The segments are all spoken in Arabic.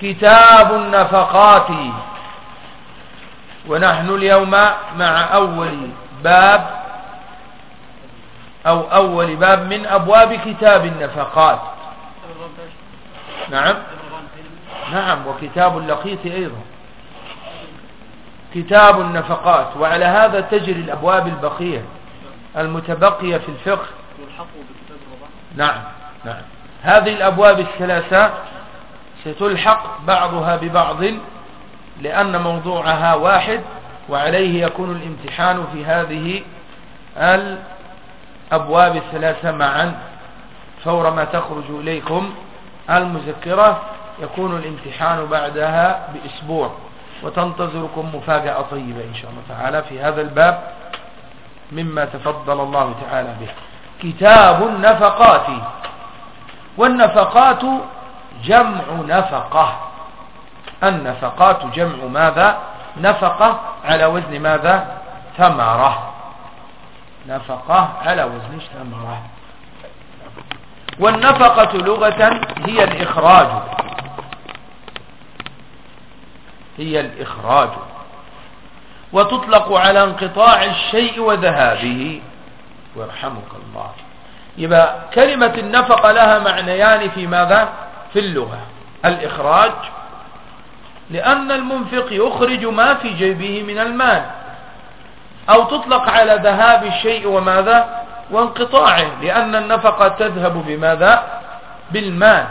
كتاب النفقات. ونحن اليوم مع أول باب أو أول باب من أبواب كتاب النفقات. نعم. نعم وكتاب اللقيط أيضا. كتاب النفقات وعلى هذا تجري الأبواب البقية المتبقية في الفقه. نعم نعم. هذه الأبواب الثلاثة ستلحق بعضها ببعض لأن موضوعها واحد وعليه يكون الامتحان في هذه الأبواب الثلاثة معا. فور ما تخرج إليكم المذكرة يكون الامتحان بعدها بأسبوع. وتنتظركم مفاجأة طيبة إن شاء الله تعالى في هذا الباب مما تفضل الله تعالى به. كتاب النفقات. والنفقات جمع نفقة. النفقات جمع ماذا؟ نفقة على وزن ماذا؟ ثمرة. نفقة على وزن ثمرة. والنفقة لغة هي الإخراج. هي الإخراج. وتطلق على انقطاع الشيء وذهابه. ويرحمك الله. يبقى كلمة النفقة لها معنيان في ماذا؟ في اللغة. الإخراج لأن المنفق يخرج ما في جيبه من المال أو تطلق على ذهاب الشيء وماذا؟ وانقطاعه لأن النفقة تذهب بماذا؟ بالمال.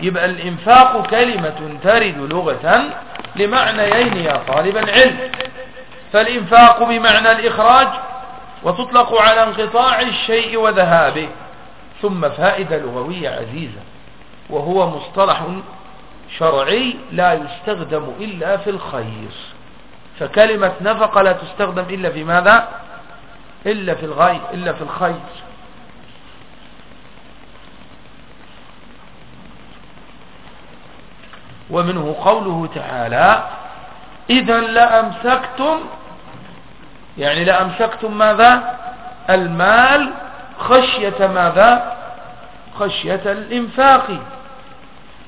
يبقى الإنفاق كلمة ترد لغة لمعنيين يا طالب العلم. فالإنفاق بمعنى الإخراج وتطلق على انقطاع الشيء وذهابه. ثم فائدة لغوية عزيزة. وهو مصطلح شرعي لا يستخدم إلا في الخير. فكلمة نفقة لا تستخدم إلا في ماذا؟ إلا في الغي إلا في الخير. ومنه قوله تعالى إذا لأمسكتم يعني لأمسكتم ماذا؟ المال خشية ماذا؟ خشية الإنفاق.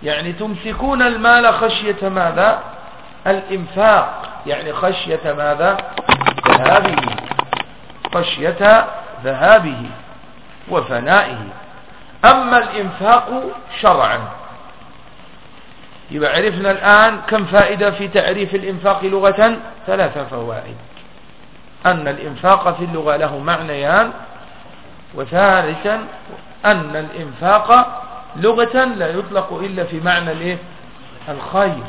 يعني تمسكون المال خشية ماذا؟ الإنفاق. يعني خشية ماذا؟ ذهابه. خشية ذهابه وفنائه. أما الإنفاق شرعا. يبقى عرفنا الآن كم فائدة في تعريف الإنفاق لغة؟ ثلاثة فوائد. أن الإنفاق في اللغة له معنيان. وثالثا أن الإنفاق لغة لا يطلق إلا في معنى الإيه؟ الخير.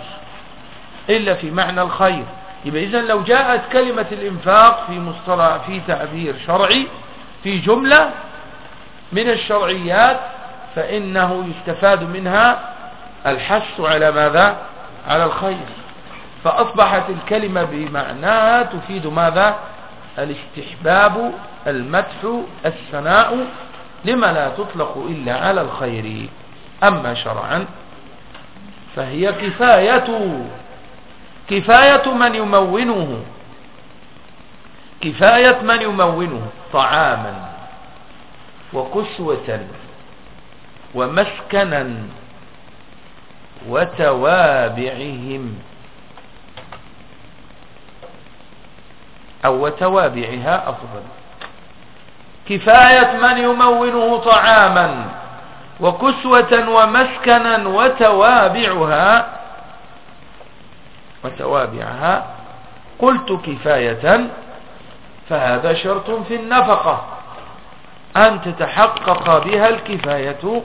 إلا في معنى الخير. يبقى إذن لو جاءت كلمة الإنفاق في مصطلح في تعبير شرعي في جملة من الشرعيات فإنه يستفاد منها الحث على ماذا؟ على الخير. فأصبحت الكلمة بمعناها تفيد ماذا؟ الاستحباب المدح الثناء لما لا تطلق إلا على الخير. أما شرعا فهي كفاية كفاية من يمونه كفاية من يمونه طعاما وكسوة ومسكنا وتوابعهم. أو وتوابعها أفضل. كفاية من يمونه طعاما وكسوة ومسكنا وتوابعها وتوابعها. قلت كفاية فهذا شرط في النفقة. أن تتحقق بها الكفاية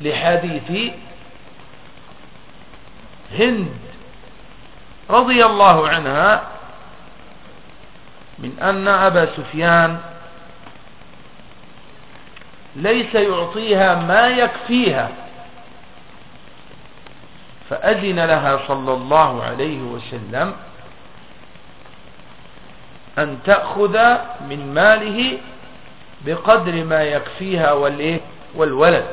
لحديث هند رضي الله عنها من أن أبا سفيان ليس يعطيها ما يكفيها فأذن لها صلى الله عليه وسلم أن تأخذ من ماله بقدر ما يكفيها والولد.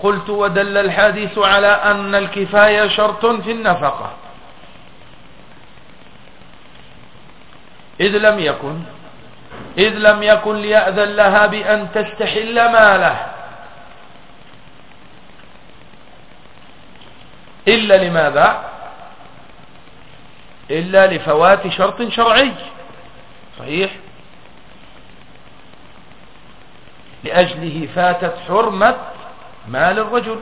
قلت ودل الحديث على أن الكفاية شرط في النفقة. إذ لم يكن إذ لم يكن ليأذن لها بأن تستحل ماله. إلا لماذا؟ إلا لفوات شرط شرعي. صحيح؟ لأجله فاتت حرمة مال الرجل.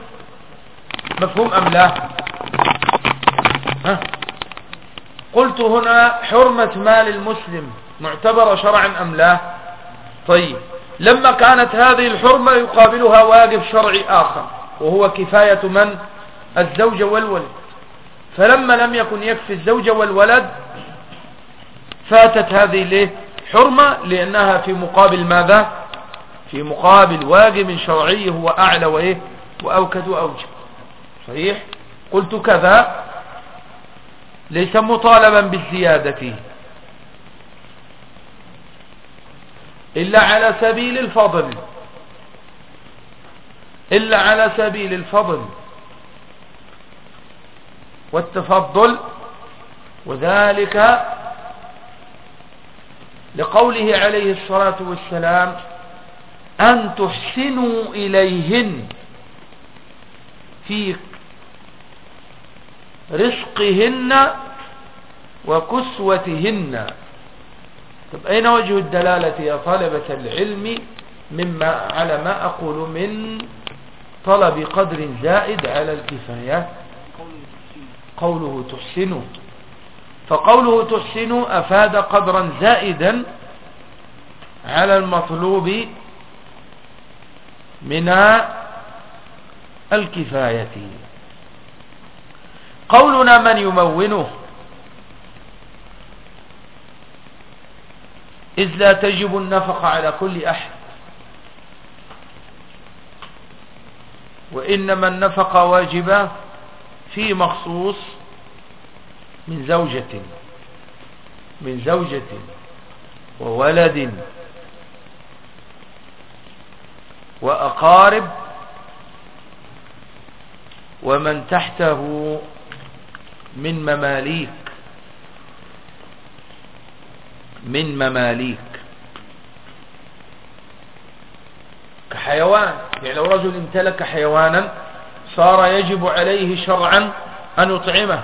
مفهوم أم لا؟ ها؟ قلت هنا حرمة مال المسلم معتبرة شرعا أم لا؟ طيب. لما كانت هذه الحرمة يقابلها واجب شرعي آخر وهو كفاية من؟ الزوج والولد. فلما لم يكن يكفي الزوج والولد فاتت هذه ليه؟ حرمة لأنها في مقابل ماذا؟ في مقابل واجب شرعي هو أعلى وإيه؟ وأوكد وأوجب. صحيح؟ قلت كذا ليس مطالبا بالزيادة. إلا على سبيل الفضل. إلا على سبيل الفضل. والتفضل وذلك لقوله عليه الصلاة والسلام أن تحسنوا إليهن في رزقهن وكسوتهن. طب أين وجه الدلالة يا طلبة العلم مما على ما أقول من طلب قدر زائد على الكفاية؟ قوله تحسن. فقوله تحسن أفاد قدرا زائدا على المطلوب من الكفاية. قولنا من يمونه. إذ لا تجب النفقة على كل أحد. وإنما النفقة واجبة في مخصوص من زوجة من زوجة وولد وأقارب ومن تحته من مماليك. من مماليك. كحيوان. يعني لو رجل امتلك حيوانا صار يجب عليه شرعا أن يطعمه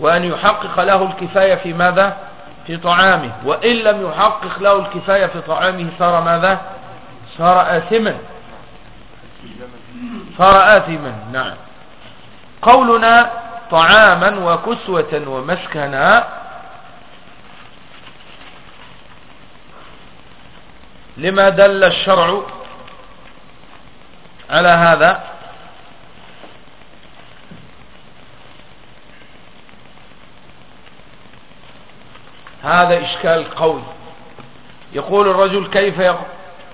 وأن يحقق له الكفاية في ماذا؟ في طعامه. وإن لم يحقق له الكفاية في طعامه صار ماذا؟ صار آثما. صار آثما. نعم. قولنا طعاما وكسوة ومسكنا. لما دل الشرع على هذا؟ هذا إشكال قوي. يقول الرجل كيف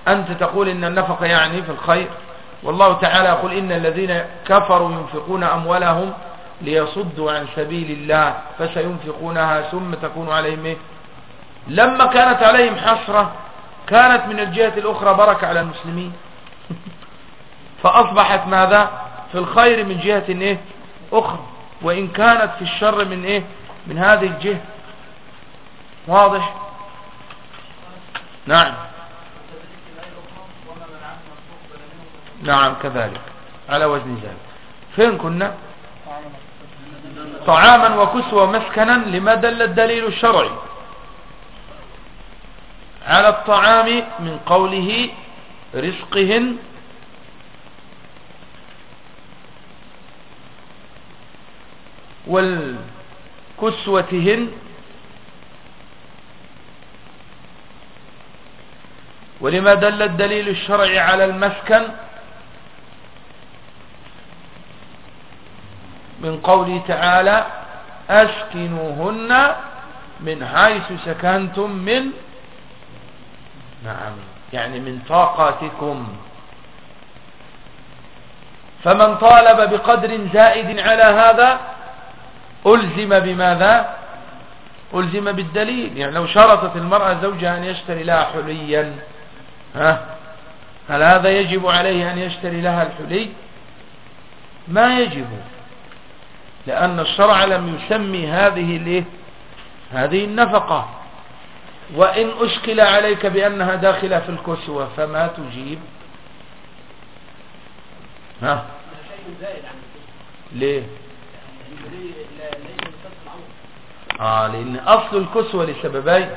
أنت تقول إن النفق يعني في الخير؟ والله تعالى يقول إن الذين كفروا ينفقون أموالهم ليصدوا عن سبيل الله فسينفقونها ثم تكون عليهم إيه؟ لما كانت عليهم حسرة كانت من الجهة الأخرى بركة على المسلمين. فأصبحت ماذا؟ في الخير من جهة إيه؟ أخرى. وإن كانت في الشر من إيه؟ من هذه الجهة. واضح؟ نعم. نعم كذلك. على وزن ذلك. فين كنا؟ طعاما وكسوة مسكنا لما دل الدليل الشرعي على الطعام من قوله رزقهن والكسوتهن ولما دل الدليل الشرعي على المسكن من قوله تعالى أسكنوهن من حيث سكنتم من نعم يعني من طاقاتكم. فمن طالب بقدر زائد على هذا ألزم بماذا؟ ألزم بالدليل. يعني لو شرطت المرأة زوجها أن يشتري لها حليا ها؟ هل هذا يجب عليه أن يشتري لها الحلي؟ ما يجب. لأن الشرع لم يسمي هذه الايه هذه النفقة. وإن أشكل عليك بأنها داخلة في الكسوة فما تجيب؟ ها؟ ليه؟ آه لأن أصل الكسوة لسببين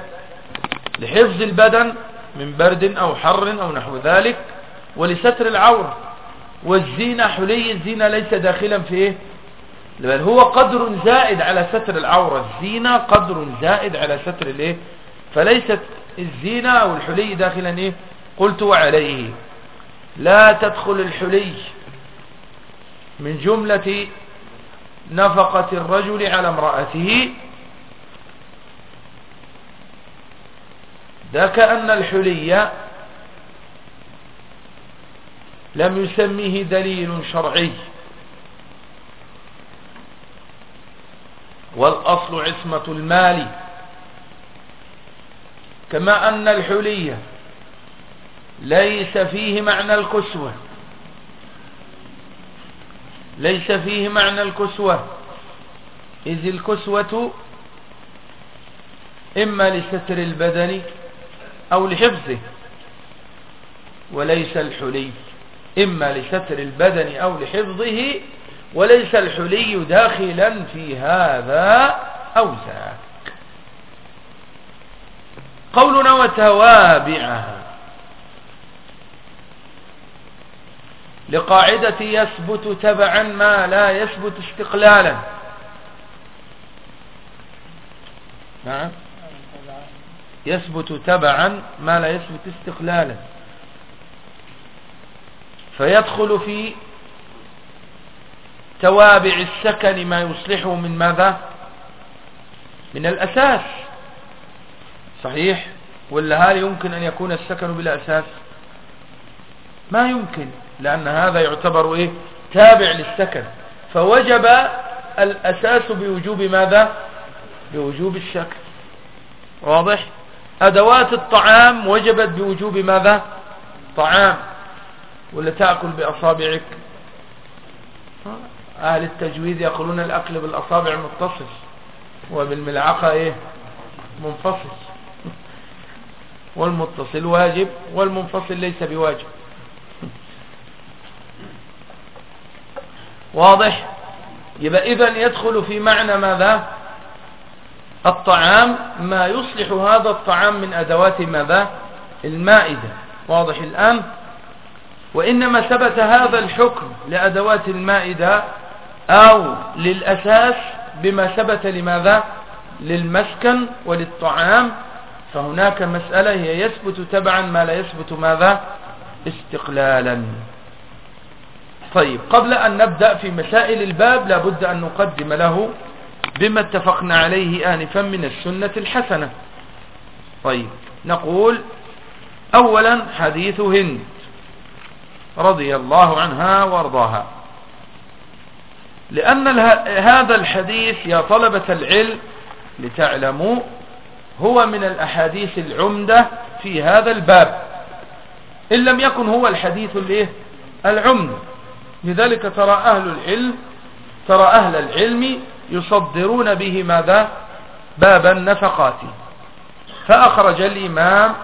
لحفظ البدن من برد أو حر أو نحو ذلك ولستر العورة والزينة حلي الزينة ليس داخلا في إيه؟ بل هو قدر زائد على ستر العورة الزينة قدر زائد على ستر الإيه؟ فليست الزينة أو الحلي داخلا إيه؟ قلت وعليه لا تدخل الحلي من جملة نفقة الرجل على امرأته. ذاك أن الحلي لم يسميه دليل شرعي. والأصل عصمة المال. كما أن الحلية ليس فيه معنى الكسوة. ليس فيه معنى الكسوة. إذ الكسوة إما لستر البدن أو لحفظه وليس الحلي. إما لستر البدن أو لحفظه وليس الحلي داخلا في هذا أو ذاك قولنا وتوابعها. لقاعدة يثبت تبعا ما لا يثبت استقلالا. نعم. يثبت تبعا ما لا يثبت استقلالا. فيدخل في توابع السكن ما يصلحه من ماذا؟ من الأساس. صحيح؟ ولا هل يمكن أن يكون السكن بلا أساس؟ ما يمكن لأن هذا يعتبر إيه؟ تابع للسكن. فوجب الأساس بوجوب ماذا؟ بوجوب السكن. واضح؟ أدوات الطعام وجبت بوجوب ماذا؟ طعام. ولا تأكل بأصابعك؟ أهل التجويد يقولون الأكل بالأصابع متصل وبالملعقة إيه؟ منفصل. والمتصل واجب والمنفصل ليس بواجب. واضح؟ يبقى إذن يدخل في معنى ماذا؟ الطعام ما يصلح هذا الطعام من أدوات ماذا؟ المائدة. واضح الآن؟ وإنما ثبت هذا الحكم لأدوات المائدة أو للأساس بما ثبت لماذا؟ للمسكن وللطعام. فهناك مسألة هي يثبت تبعا ما لا يثبت ماذا؟ استقلالا. طيب قبل أن نبدأ في مسائل الباب لابد أن نقدم له بما اتفقنا عليه آنفا من السنة الحسنة. طيب نقول أولا حديث هند رضي الله عنها وأرضاها. لأن هذا الحديث يا طلبة العلم لتعلموا هو من الأحاديث العمدة في هذا الباب. إن لم يكن هو الحديث الإيه؟ العمدة لذلك ترى أهل العلم ترى أهل العلم يصدرون به ماذا؟ باب النفقات. فأخرج الإمام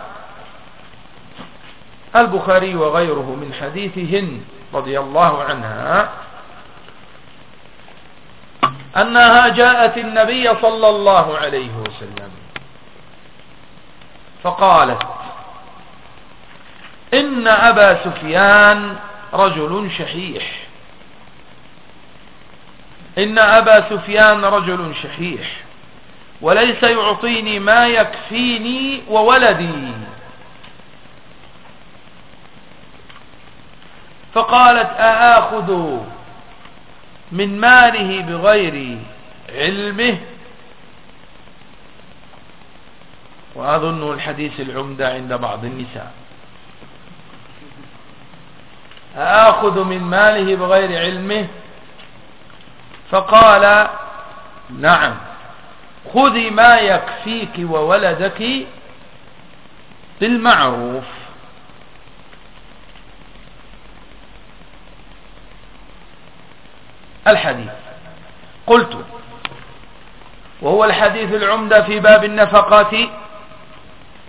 البخاري وغيره من حديث هند رضي الله عنها أنها جاءت النبي صلى الله عليه وسلم. فقالت إن أبا سفيان رجل شحيح. إن أبا سفيان رجل شحيح. وليس يعطيني ما يكفيني وولدي. فقالت أآخذ من ماله بغير علمه. وأظن الحديث العمدة عند بعض النساء. أخذ من ماله بغير علمه؟ فقال نعم. خذي ما يكفيك وولدك بالمعروف. الحديث. قلت وهو الحديث العمدة في باب النفقات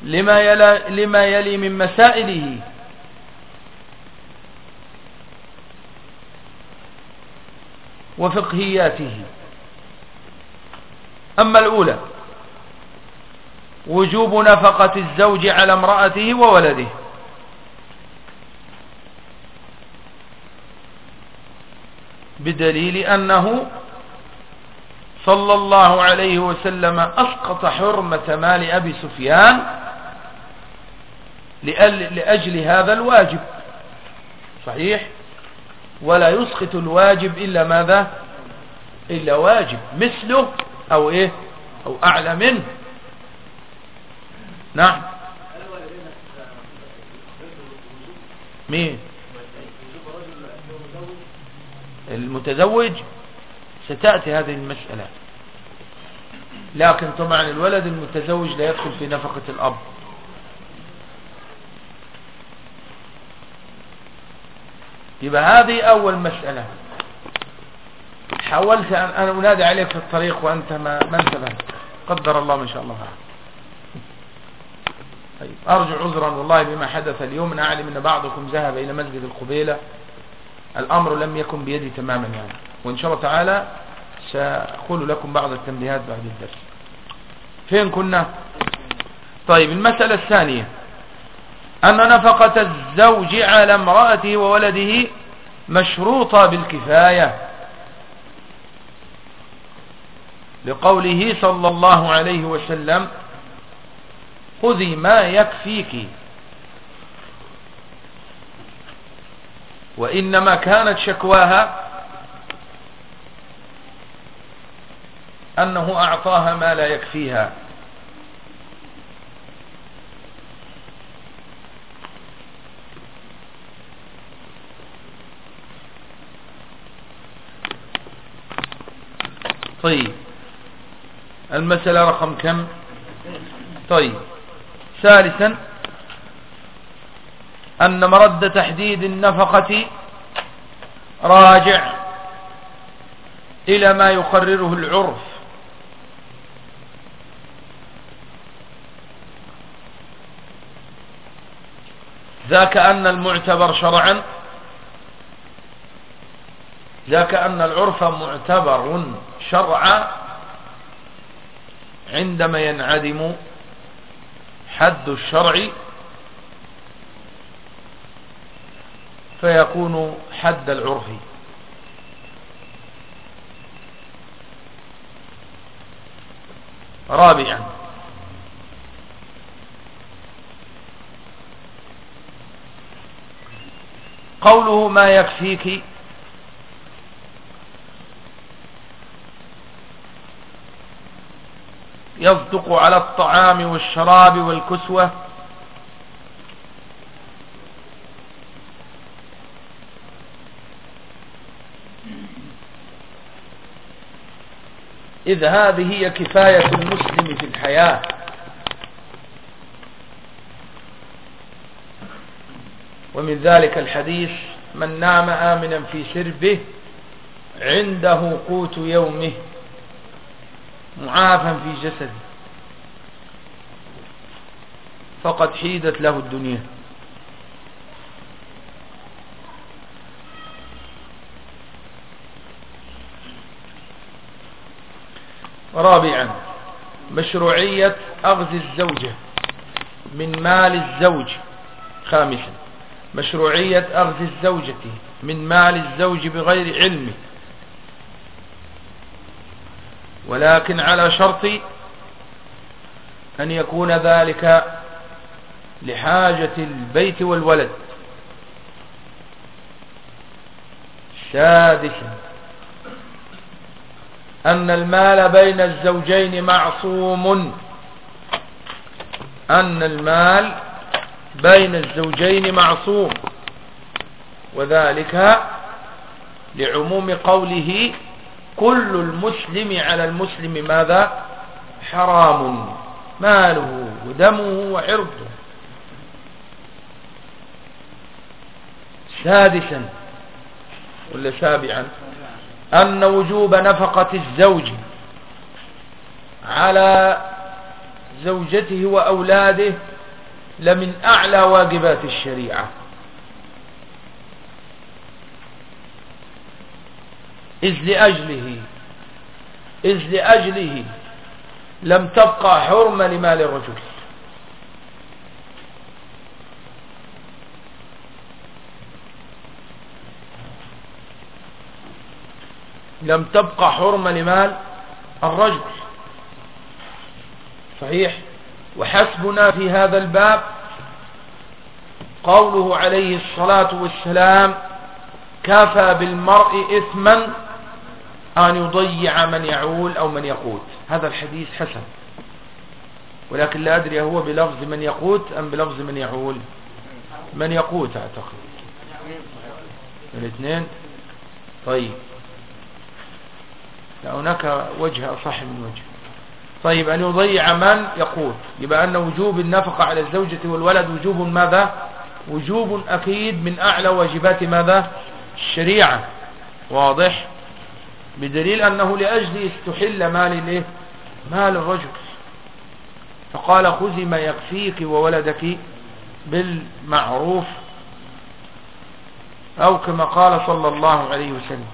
لما يلي, لما يلي من مسائله. وفقهياته. أما الأولى وجوب نفقة الزوج على امرأته وولده. بدليل أنه صلى الله عليه وسلم أسقط حرمة مال أبي سفيان لأجل هذا الواجب. صحيح؟ ولا يسقط الواجب إلا ماذا؟ إلا واجب. مثله أو إيه؟ أو أعلى منه. نعم. مين؟ المتزوج ستأتي هذه المسألة. لكن طبعا الولد المتزوج لا يدخل في نفقة الأب. يبقى هذه أول مسألة. حاولت أن أنا أنادي عليك في الطريق وأنت ما, ما انتبهت. قدر الله ما شاء الله. طيب أرجو عذرا والله بما حدث اليوم. أنا أعلم أن بعضكم ذهب إلى مسجد القبيلة. الأمر لم يكن بيدي تماما يعني. وإن شاء الله تعالى سأقول لكم بعض التنبيهات بعد الدرس. فين كنا؟ طيب المسألة الثانية. أن نفقة الزوج على امرأته وولده مشروطة بالكفاية. لقوله صلى الله عليه وسلم خذي ما يكفيك. وإنما كانت شكواها أنه أعطاها ما لا يكفيها. طيب. المسألة رقم كم؟ طيب. ثالثا أن مرد تحديد النفقة راجع إلى ما يقرره العرف. ذاك أن المعتبر شرعا. ذاك أن العرف معتبر شرعا عندما ينعدم حد الشرع فيكون حد العرف. رابعا. قوله ما يكفيك. يصدق على الطعام والشراب والكسوة. إذ هذه هي كفاية المسلم في الحياة. ومن ذلك الحديث من نام آمنا في سربه عنده قوت يومه معافا في جسده. فقد حيدت له الدنيا. رابعا مشروعية أخذ الزوجة من مال الزوج. خامسا مشروعية أخذ الزوجة من مال الزوج بغير علمه ولكن على شرط أن يكون ذلك لحاجة البيت والولد. سادسا أن المال بين الزوجين معصوم. أن المال بين الزوجين معصوم. وذلك لعموم قوله كل المسلم على المسلم ماذا؟ حرام. ماله ودمه وعرضه. سادسا ولا سابعا؟ أن وجوب نفقة الزوج على زوجته وأولاده لمن أعلى واجبات الشريعة. إذ لأجله إذ لأجله لم تبقى حرمة لمال الرجل. لم تبقى حرمة لمال الرجل. صحيح؟ وحسبنا في هذا الباب قوله عليه الصلاة والسلام كفى بالمرء إثما أن يضيع من يعول أو من يقوت هذا الحديث حسن. ولكن لا أدري هو بلفظ من يقوت أم بلفظ من يعول. من يقوت أعتقد. الاثنين. طيب. هناك وجه أصح من وجه. طيب أن يضيع من؟ يقول يبقى أن وجوب النفقة على الزوجة والولد وجوب ماذا؟ وجوب أكيد من أعلى واجبات ماذا؟ الشريعة. واضح؟ بدليل أنه لأجل استحل مال الايه مال الرجل. فقال خذي ما يكفيك وولدك بالمعروف أو كما قال صلى الله عليه وسلم.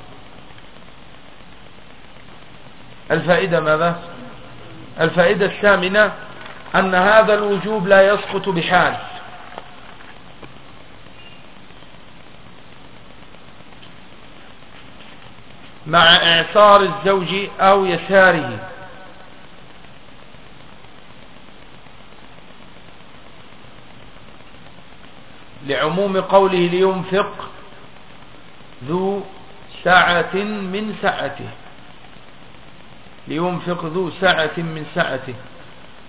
الفائدة ماذا؟ الفائدة الثامنة أن هذا الوجوب لا يسقط بحال. مع إعصار الزوج أو يساره. لعموم قوله لينفق ذو سعة من سعته. لينفق ذو سعة من سعته.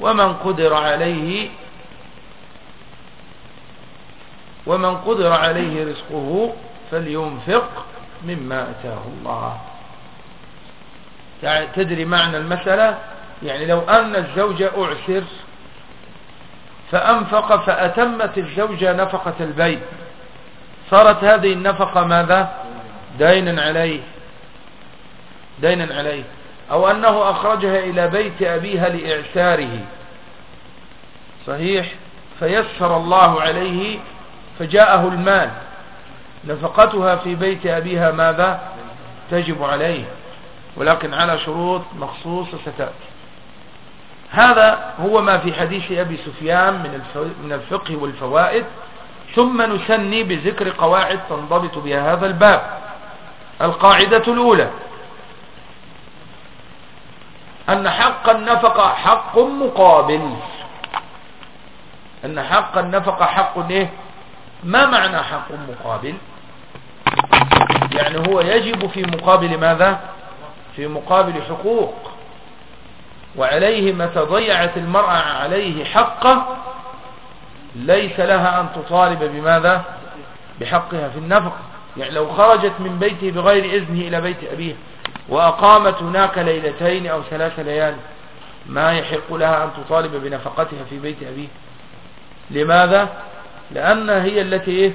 ومن قدر عليه ومن قدر عليه رزقه فلينفق مما أتاه الله. تدري معنى المسألة؟ يعني لو أن الزوجة أعسر فأنفق فأتمت الزوجة نفقة البيت صارت هذه النفقة ماذا؟ دينا عليه. دينا عليه. أو أنه أخرجها إلى بيت أبيها لإعساره صحيح؟ فيسر الله عليه فجاءه المال. نفقتها في بيت أبيها ماذا؟ تجب عليه. ولكن على شروط مخصوصة ستأتي. هذا هو ما في حديث أبي سفيان من الفقه والفوائد. ثم نسني بذكر قواعد تنضبط بها هذا الباب. القاعدة الأولى أن حق النفقة حق مقابل. أن حق النفقة حق إيه؟ ما معنى حق مقابل؟ يعني هو يجب في مقابل ماذا؟ في مقابل حقوق. وعليه متى ضيعت المرأة عليه حقه ليس لها أن تطالب بماذا؟ بحقها في النفقة يعني لو خرجت من بيته بغير إذنه إلى بيت أبيه وأقامت هناك ليلتين أو ثلاث ليال ما يحق لها أن تطالب بنفقتها في بيت أبيه. لماذا؟ لأن هي التي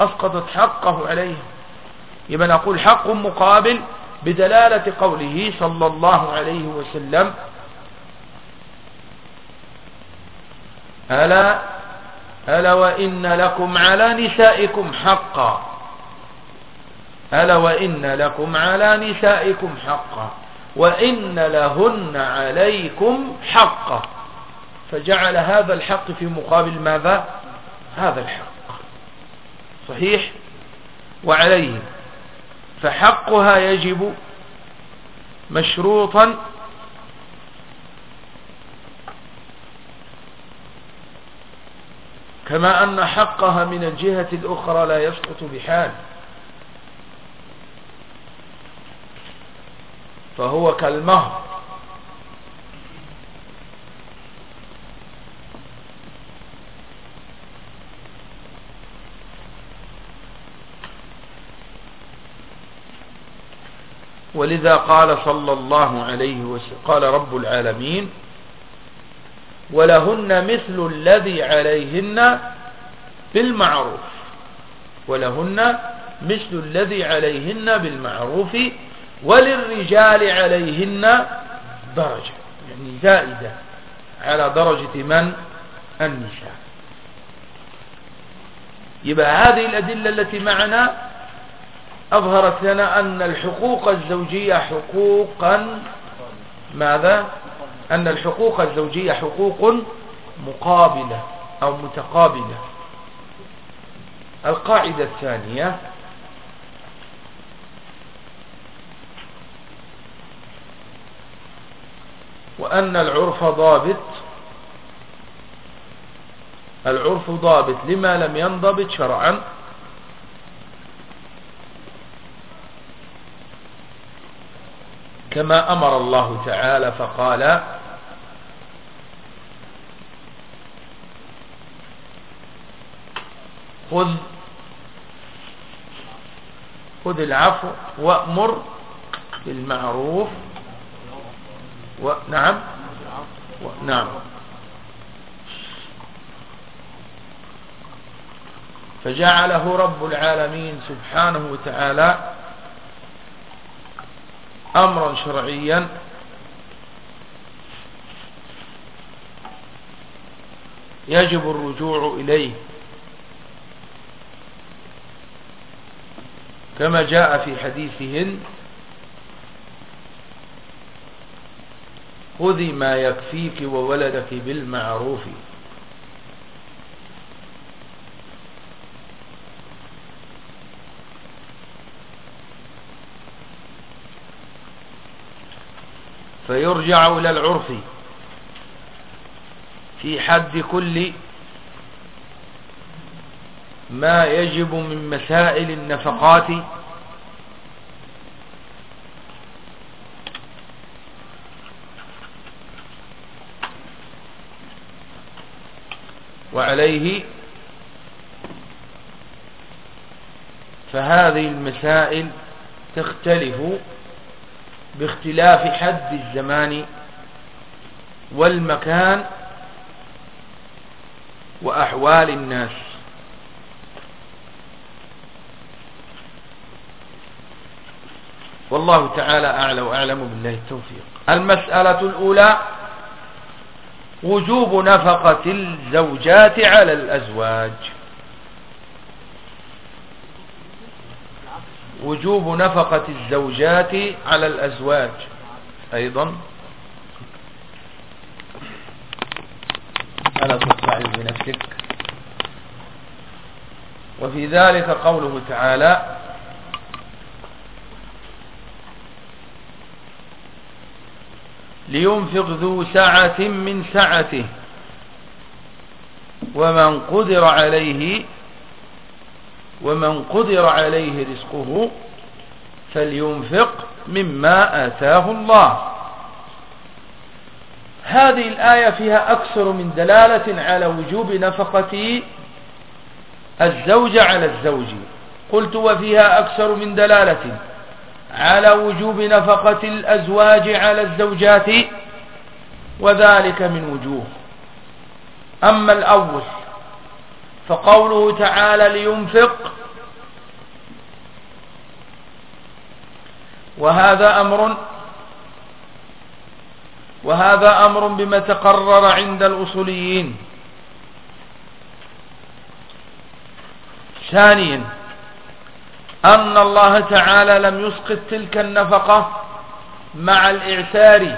أسقطت حقه عليها يبقى نقول حق مقابل بدلالة قوله صلى الله عليه وسلم ألا ألا وإن لكم على نسائكم حقا. ألا وإن لكم على نسائكم حقا وإن لهن عليكم حقا فجعل هذا الحق في مقابل ماذا؟ هذا الحق. صحيح؟ وعليه. فحقها يجب مشروطا كما أن حقها من الجهة الأخرى لا يسقط بحال. فهو كالمهر. ولذا قال صلى الله عليه وسلم قال رب العالمين ولهن مثل الذي عليهن بالمعروف. ولهن مثل الذي عليهن بالمعروف وللرجال عليهن درجة يعني زائدة على درجة من النساء. يبقى هذه الأدلة التي معنا أظهرت لنا أن الحقوق الزوجية حقوقا ماذا؟ أن الحقوق الزوجية حقوق مقابلة أو متقابلة. القاعدة الثانية وأن العرف ضابط. العرف ضابط. لما لم ينضبط شرعا. كما أمر الله تعالى فقال خذ خذ العفو وأمر بالمعروف ونعم نعم. فجعله رب العالمين سبحانه وتعالى أمرا شرعيا. يجب الرجوع إليه. كما جاء في حديثهن خذي ما يكفيك وولدك بالمعروف. فيرجع إلى العرف في حد كل ما يجب من مسائل النفقات. وعليه فهذه المسائل تختلف باختلاف حد الزمان والمكان وأحوال الناس. والله تعالى أعلى وأعلم بالله التوفيق. المسألة الأولى وجوب نفقة الزوجات على الأزواج. وجوب نفقة الزوجات على الأزواج. أيضا. ألا تستعذ بنفسك. وفي ذلك قوله تعالى لينفق ذو سعة من سعته. ومن قدر عليه ومن قدر عليه رزقه فلينفق مما آتاه الله. هذه الآية فيها أكثر من دلالة على وجوب نفقة الزوج على الزوج. قلت وفيها أكثر من دلالة. على وجوب نفقة الأزواج على الزوجات وذلك من وجوه. أما الأول فقوله تعالى لينفق وهذا أمر وهذا أمر بما تقرر عند الأصوليين. ثانيا أن الله تعالى لم يسقط تلك النفقة مع الإعسار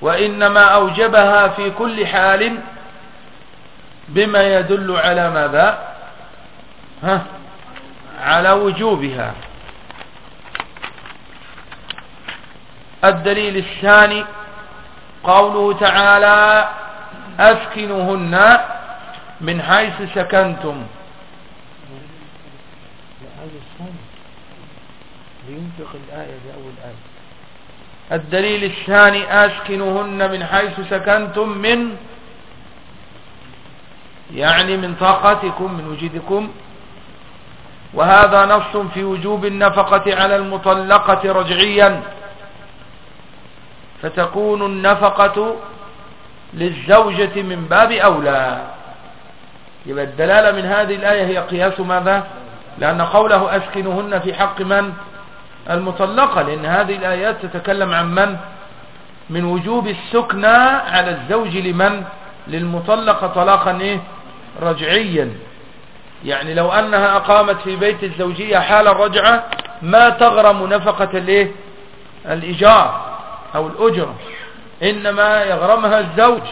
وإنما أوجبها في كل حال بما يدل على ماذا؟ ها؟ على وجوبها. الدليل الثاني قوله تعالى أسكنهن من حيث سكنتم. الآية آية. الدليل الثاني أسكنهن من حيث سكنتم من يعني من طاقتكم من وجودكم. وهذا نص في وجوب النفقة على المطلقة رجعيا. فتكون النفقة للزوجة من باب أولى. يبقى الدلالة من هذه الآية هي قياس ماذا؟ لأن قوله أسكنهن في حق من؟ المطلقة لأن هذه الآيات تتكلم عن من؟ من وجوب السكنى على الزوج لمن؟ للمطلقة طلاقا إيه؟ رجعيا. يعني لو أنها أقامت في بيت الزوجية حال الرجعة ما تغرم نفقة الإيه؟ الإيجار أو الأجرة إنما يغرمها الزوج.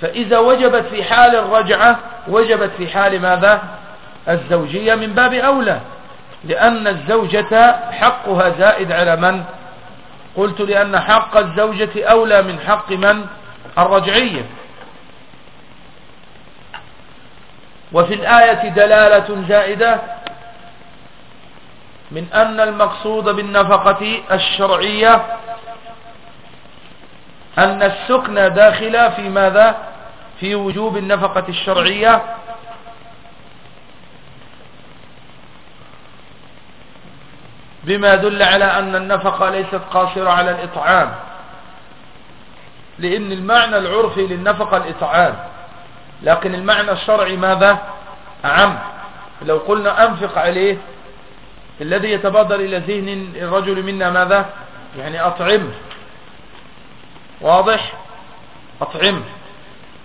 فإذا وجبت في حال الرجعة وجبت في حال ماذا؟ الزوجية من باب أولى لأن الزوجة حقها زائد على من؟ قلت لأن حق الزوجة أولى من حق من؟ الرجعية. وفي الآية دلالة زائدة من أن المقصود بالنفقة الشرعية أن السكن داخل في ماذا؟ في وجوب النفقة الشرعية. بما دل على أن النفقة ليست قاصرة على الإطعام. لأن المعنى العرفي للنفقة الإطعام. لكن المعنى الشرعي ماذا؟ أعم. لو قلنا أنفق عليه الذي يتبادر إلى ذهن الرجل منا ماذا؟ يعني أطعمه. واضح؟ أطعمه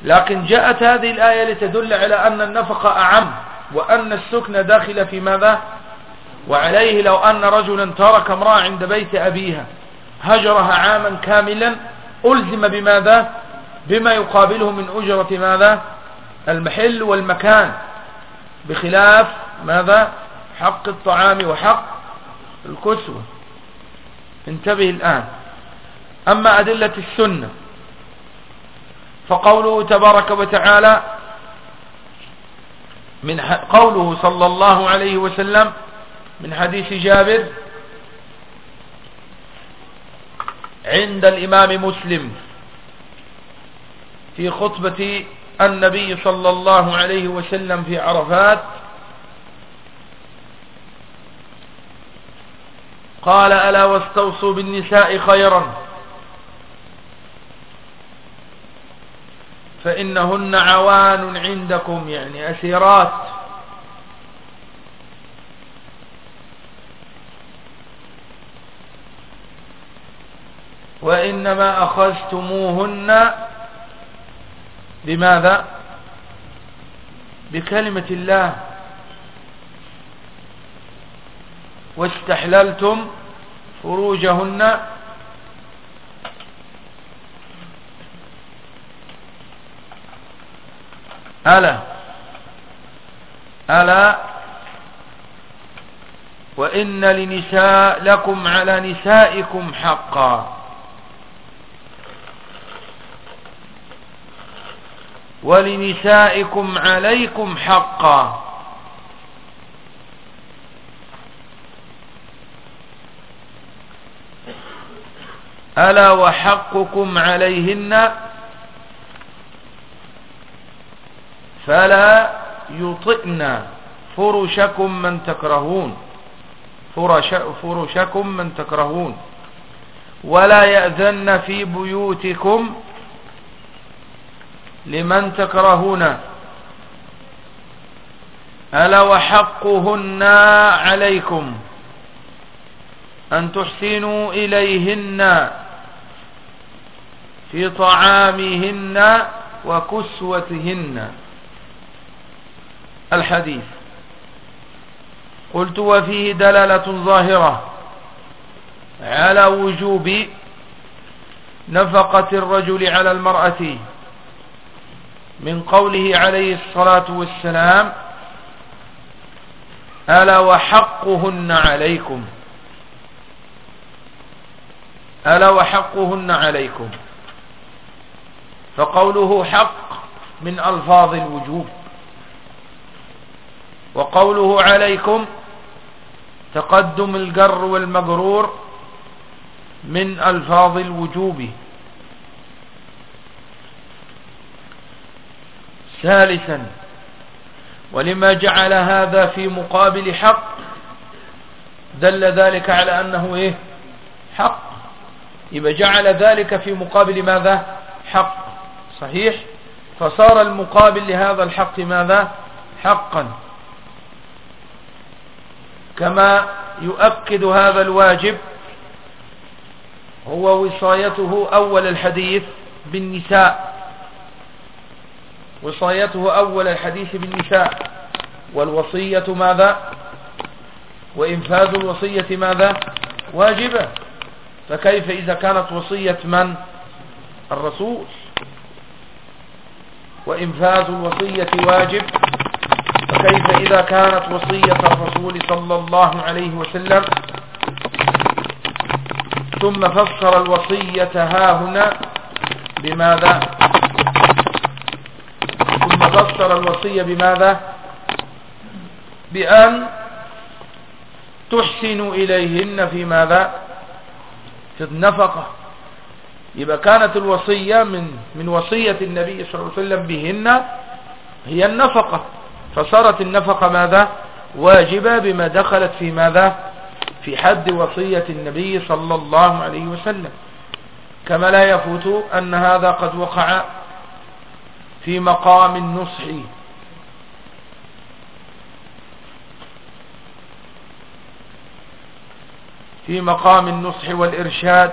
لكن جاءت هذه الآية لتدل على أن النفقة أعم وأن السكن داخل في ماذا؟ وعليه لو أن رجلا ترك امرأة عند بيت أبيها هجرها عاما كاملا ألزم بماذا؟ بما يقابله من أجرة ماذا؟ المحل والمكان بخلاف ماذا؟ حق الطعام وحق الكسوة. انتبه الآن. أما أدلة السنة فقوله تبارك وتعالى من قوله صلى الله عليه وسلم من حديث جابر عند الإمام مسلم في خطبة النبي صلى الله عليه وسلم في عرفات قال ألا واستوصوا بالنساء خيرا؟ فإنهن عوان عندكم يعني أسيرات. وإنما أخذتموهن بماذا؟ بكلمة الله. واستحللتم فروجهن ألا. ألا. وإن لنساء لكم على نسائكم حقا. ولنسائكم عليكم حقا. ألا وحقكم عليهن فلا يطئن فرشكم من تكرهون. فرش فرشكم من تكرهون. ولا يأذن في بيوتكم لمن تكرهون. ألا وحقهن عليكم أن تحسنوا إليهن في طعامهن وكسوتهن. الحديث. قلت وفيه دلالة ظاهرة على وجوب نفقة الرجل على المرأة من قوله عليه الصلاة والسلام ألا وحقهن عليكم. ألا وحقهن عليكم. فقوله حق من ألفاظ الوجوب. وقوله عليكم تقدم الجر والمجرور من ألفاظ الوجوب. ثالثا ولما جعل هذا في مقابل حق دل ذلك على أنه إيه؟ حق. يبقى جعل ذلك في مقابل ماذا؟ حق. صحيح؟ فصار المقابل لهذا الحق ماذا؟ حقا. كما يؤكد هذا الواجب هو وصايته أول الحديث بالنساء. وصايته أول الحديث بالنساء. والوصية ماذا؟ وإنفاذ الوصية ماذا؟ واجبة. فكيف إذا كانت وصية من؟ الرسول. وإنفاذ الوصية واجب. فكيف إذا كانت وصية الرسول صلى الله عليه وسلم؟ ثم فسر الوصية ها هنا بماذا؟ ثم فسر الوصية بماذا؟ بأن تحسن إليهن في ماذا؟ في النفقة. يبقى كانت الوصية من من وصية النبي صلى الله عليه وسلم بهن هي النفقة. فصارت النفقة ماذا؟ واجبة بما دخلت في ماذا؟ في حد وصية النبي صلى الله عليه وسلم. كما لا يفوت أن هذا قد وقع في مقام النصح. في مقام النصح والإرشاد.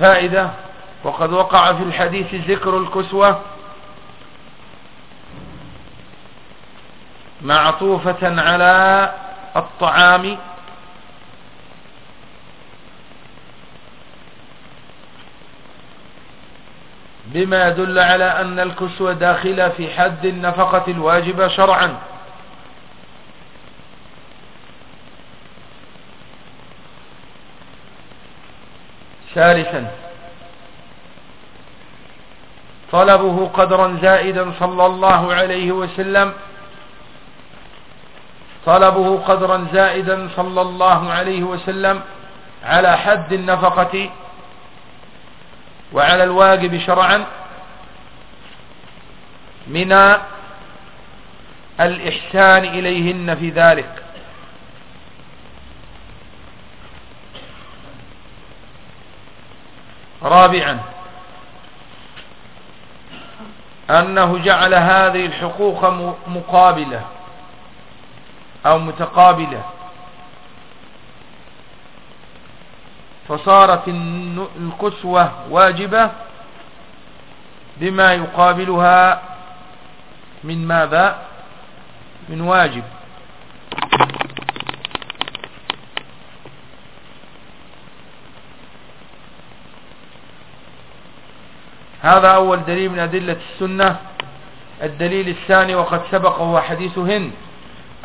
فائدة وقد وقع في الحديث ذكر الكسوة معطوفة على الطعام. بما يدل على أن الكسوة داخلة في حد النفقة الواجبة شرعا. ثالثا طلبه قدرا زائدا صلى الله عليه وسلم. طلبه قدرا زائدا صلى الله عليه وسلم على حد النفقة وعلى الواجب شرعا من الإحسان إليهن في ذلك. رابعا. أنه جعل هذه الحقوق مقابلة أو متقابلة. فصارت الكسوة واجبة بما يقابلها من ماذا؟ من واجب. هذا أول دليل من أدلة السنة. الدليل الثاني وقد سبق هو حديث هند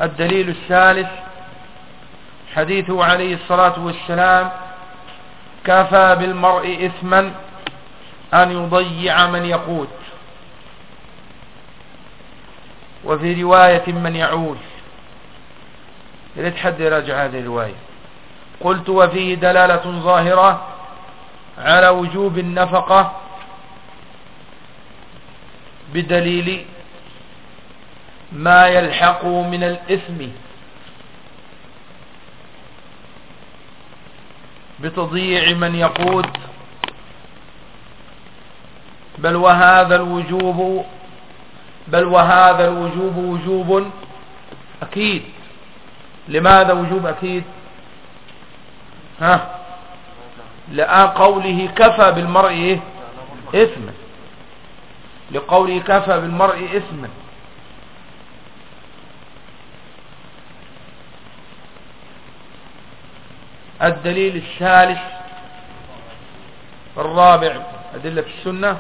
الدليل الثالث حديثه عليه الصلاة والسلام كفى بالمرء إثما أن يضيع من يقوت وفي رواية من يعول حد يراجع هذه الرواية. قلت وفيه دلالة ظاهرة على وجوب النفقة بدليل ما يلحق من الإثم بتضييع من يقود. بل وهذا الوجوب بل وهذا الوجوب وجوب أكيد. لماذا وجوب أكيد؟ ها؟ لآن قوله كفى بالمرء إثما لقوله كفى بالمرء إثما. الدليل الثالث الرابع. أدلة السنة.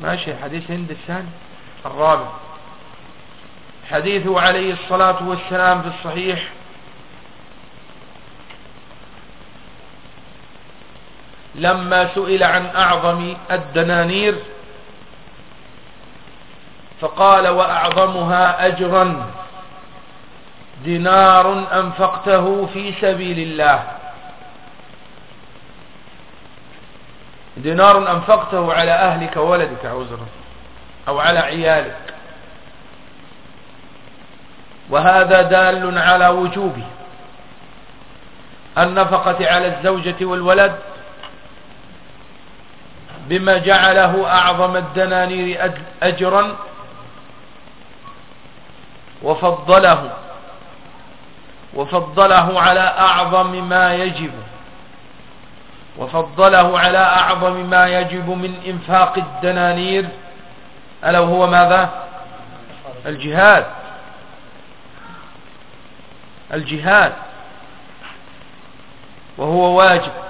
ماشي حديث هند الثاني. الرابع. حديثه عليه الصلاة والسلام في الصحيح. لما سئل عن أعظم الدنانير فقال وأعظمها أجرا. دينار أنفقته في سبيل الله. دينار أنفقته على أهلك وولدك عذرا أو على عيالك. وهذا دال على وجوب النفقة على الزوجة والولد بما جعله أعظم الدنانير أجرا. وفضله وفضله على أعظم ما يجب وفضله على أعظم ما يجب من إنفاق الدنانير. ألا وهو ماذا؟ الجهاد. الجهاد. وهو واجب الدليل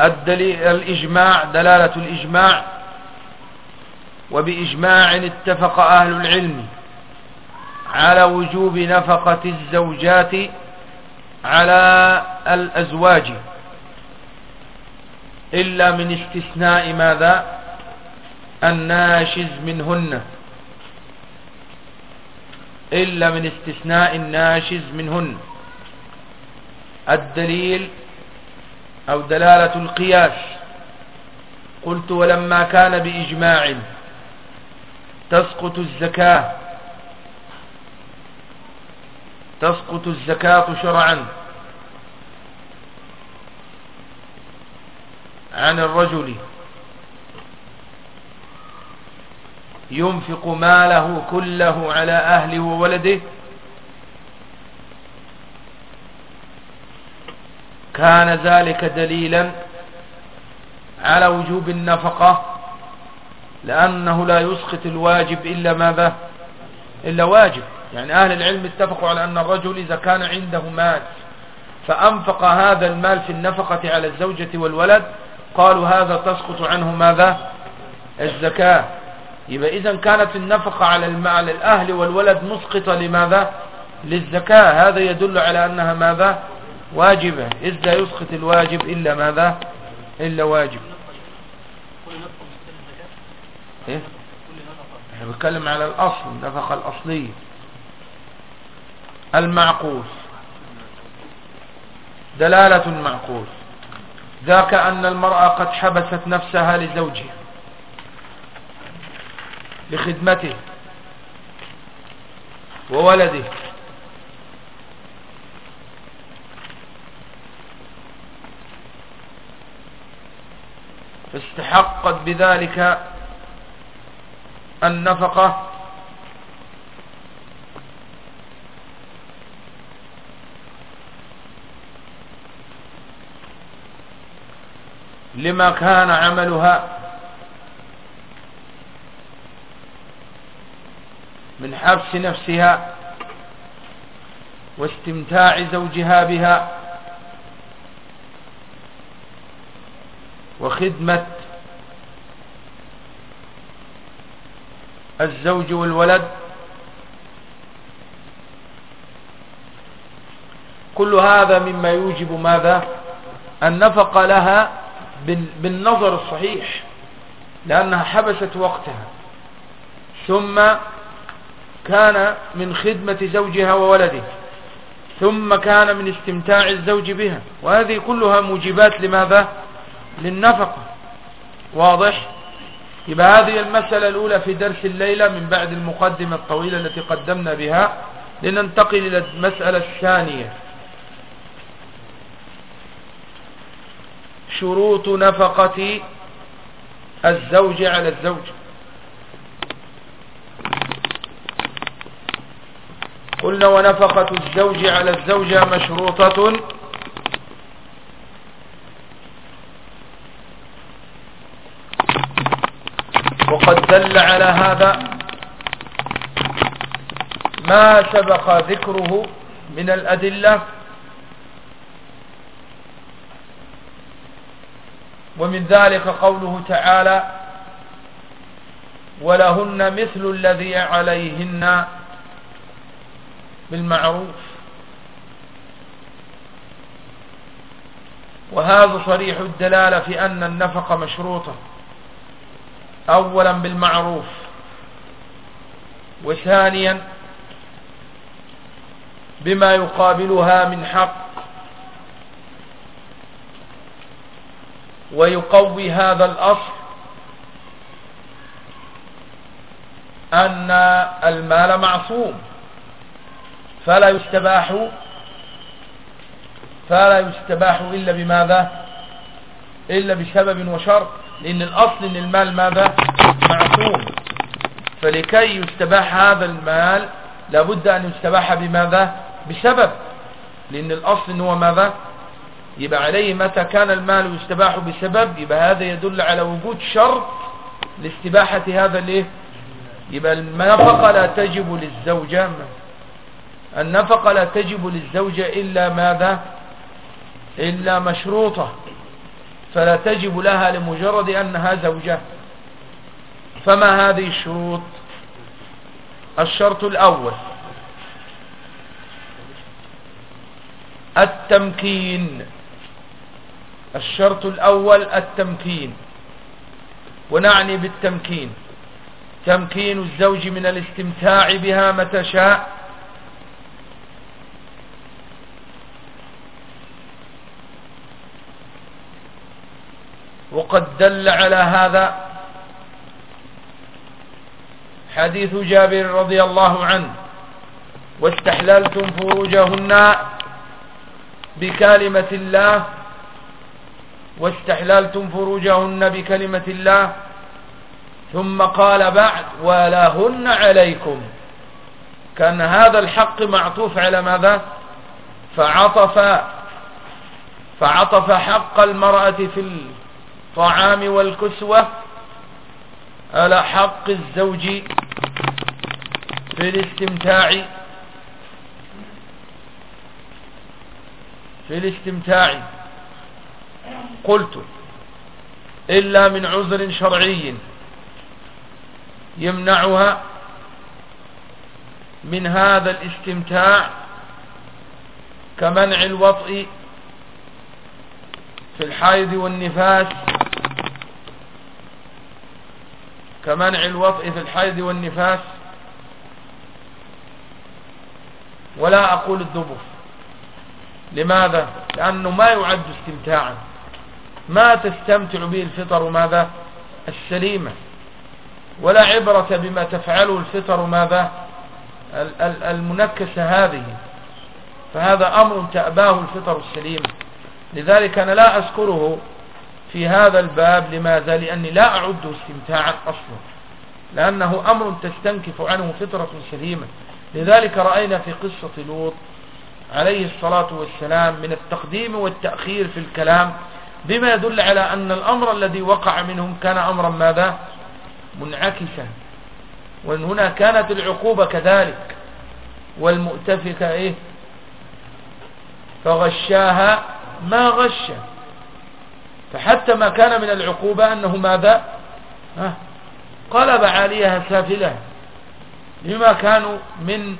الإجماع دلالة الإجماع. وبإجماع اتفق أهل العلم على وجوب نفقة الزوجات على الأزواج. إلا من استثناء ماذا؟ الناشز منهن. إلا من استثناء الناشز منهن. الدليل أو دلالة القياس. قلت ولما كان بإجماع تسقط الزكاة تسقط الزكاة شرعا عن الرجل. ينفق ماله كله على أهله وولده كان ذلك دليلا على وجوب النفقة لأنه لا يسقط الواجب إلا ماذا؟ إلا واجب. يعني أهل العلم اتفقوا على أن الرجل إذا كان عنده مال فأنفق هذا المال في النفقة على الزوجة والولد قالوا هذا تسقط عنه ماذا؟ الزكاة. يبقى إذا كانت النفقة على المال الأهل والولد مسقطة لماذا؟ للزكاة. هذا يدل على أنها ماذا؟ واجبة. إذ لا يسقط الواجب إلا ماذا؟ إلا واجب. إيه؟ إحنا بنتكلم على الأصل النفقة الأصلية. المعقوس دلالة المعقوس ذاك أن المرأة قد حبست نفسها لزوجها. لخدمته. وولده. فاستحقت بذلك النفقة لما كان عملها من حبس نفسها واستمتاع زوجها بها وخدمة الزوج والولد. كل هذا مما يوجب ماذا؟ النفقة لها بالنظر الصحيح لأنها حبست وقتها. ثم كان من خدمة زوجها وولده. ثم كان من استمتاع الزوج بها. وهذه كلها موجبات لماذا؟ للنفقة. واضح؟ يبقى هذه المسألة الأولى في درس الليلة من بعد المقدمة الطويلة التي قدمنا بها لننتقل إلى المسألة الثانية. شروط نفقة الزوج على الزوج. قلنا ونفقة الزوج على الزوجة مشروطة وقد دل على هذا ما سبق ذكره من الأدلة ومن ذلك قوله تعالى ولهن مثل الذي عليهن بالمعروف وهذا صريح الدلالة في أن النفقة مشروطة أولا بالمعروف وثانيا بما يقابلها من حق ويقوي هذا الأصل أن المال معصوم فلا يستباح فلا يستباح إلا بماذا؟ إلا بسبب وشرط لأن الأصل أن المال ماذا؟ معصوم. فلكي يستباح هذا المال لابد أن يستباح بماذا؟ بسبب. لأن الأصل أنه ماذا؟ يبقى عليه متى كان المال يستباح بسبب يبقى هذا يدل على وجود شرط لاستباحة هذا الإيه؟ يبقى النفقة لا تجب للزوجة. النفقة لا تجب للزوجة إلا ماذا؟ إلا مشروطة. فلا تجب لها لمجرد أنها زوجة. فما هذه الشروط؟ الشرط الأول. التمكين. الشرط الأول التمكين. ونعني بالتمكين. تمكين الزوج من الاستمتاع بها متى شاء. وقد دل على هذا حديث جابر رضي الله عنه. واستحللتم فروجهن بكلمة الله. واستحللتم فروجهن بكلمة الله. ثم قال بعد ولهن عليكم. كان هذا الحق معطوف على ماذا؟ فعطف فعطف حق المرأة في الطعام والكسوة على حق الزوج في الاستمتاع في الاستمتاع. قلت إلا من عذر شرعي يمنعها من هذا الاستمتاع كمنع الوطء في الحيض والنفاس كمنع الوطء في الحيض والنفاس. ولا أقول الدبر. لماذا؟ لأنه ما يعد استمتاعا. ما تستمتع به الفطر ماذا؟ السليمة. ولا عبرة بما تفعله الفطر ماذا؟ المنكسة هذه. فهذا أمر تأباه الفطر السليمة لذلك أنا لا أذكره في هذا الباب. لماذا؟ لأني لا أعده استمتاعا أصلا. لأنه أمر تستنكف عنه فطرة سليمة لذلك رأينا في قصة لوط عليه الصلاة والسلام من التقديم والتأخير في الكلام بما يدل على أن الأمر الذي وقع منهم كان أمرا ماذا؟ منعكسا. وأن هنا كانت العقوبة كذلك. والمؤتفكة إيه؟ فغشاها ما غش. فحتى ما كان من العقوبة أنه ماذا؟ قلب عاليها سافلة؟ لما كانوا من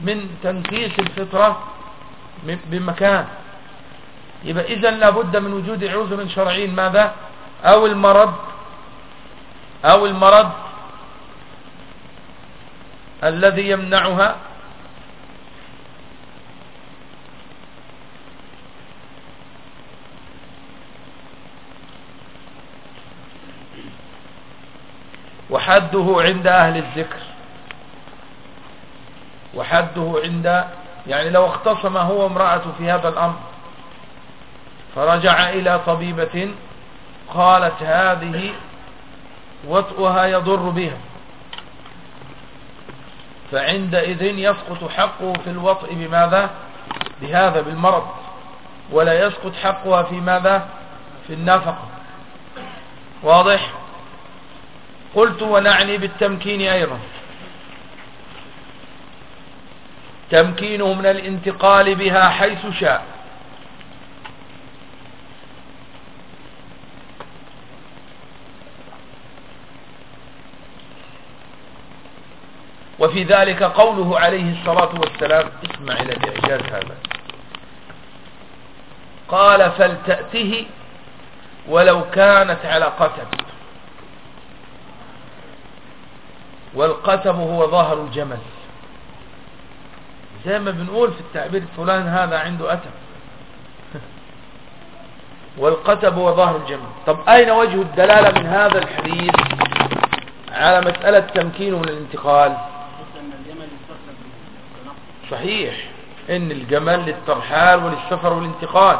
من تنكيس الفطرة بمكان يبقى إذا لابد من وجود عذر شرعي. ماذا؟ أو المرض أو المرض الذي يمنعها وحده عند أهل الذكر. وحده عند يعني لو اختصم هو امرأته في هذا الأمر فرجع إلى طبيبة قالت هذه وطئها يضر بها فعندئذ يسقط حقه في الوطء بماذا؟ بهذا بالمرض ولا يسقط حقها في ماذا؟ في النفقة. واضح؟ قلت ونعني بالتمكين أيضا. تمكينه من الانتقال بها حيث شاء. وفي ذلك قوله عليه الصلاة والسلام اسمع إلى الإعجاز هذا. قال فلتأته ولو كانت على قتب والقتب هو ظهر الجمل. زي ما بنقول في التعبير فلان هذا عنده أتم. والقتب هو ظهر الجمل. طب أين وجه الدلالة من هذا الحديث على مسألة تمكينه من الانتقال؟ صحيح. إن الجمال للترحال وللسفر والانتقال.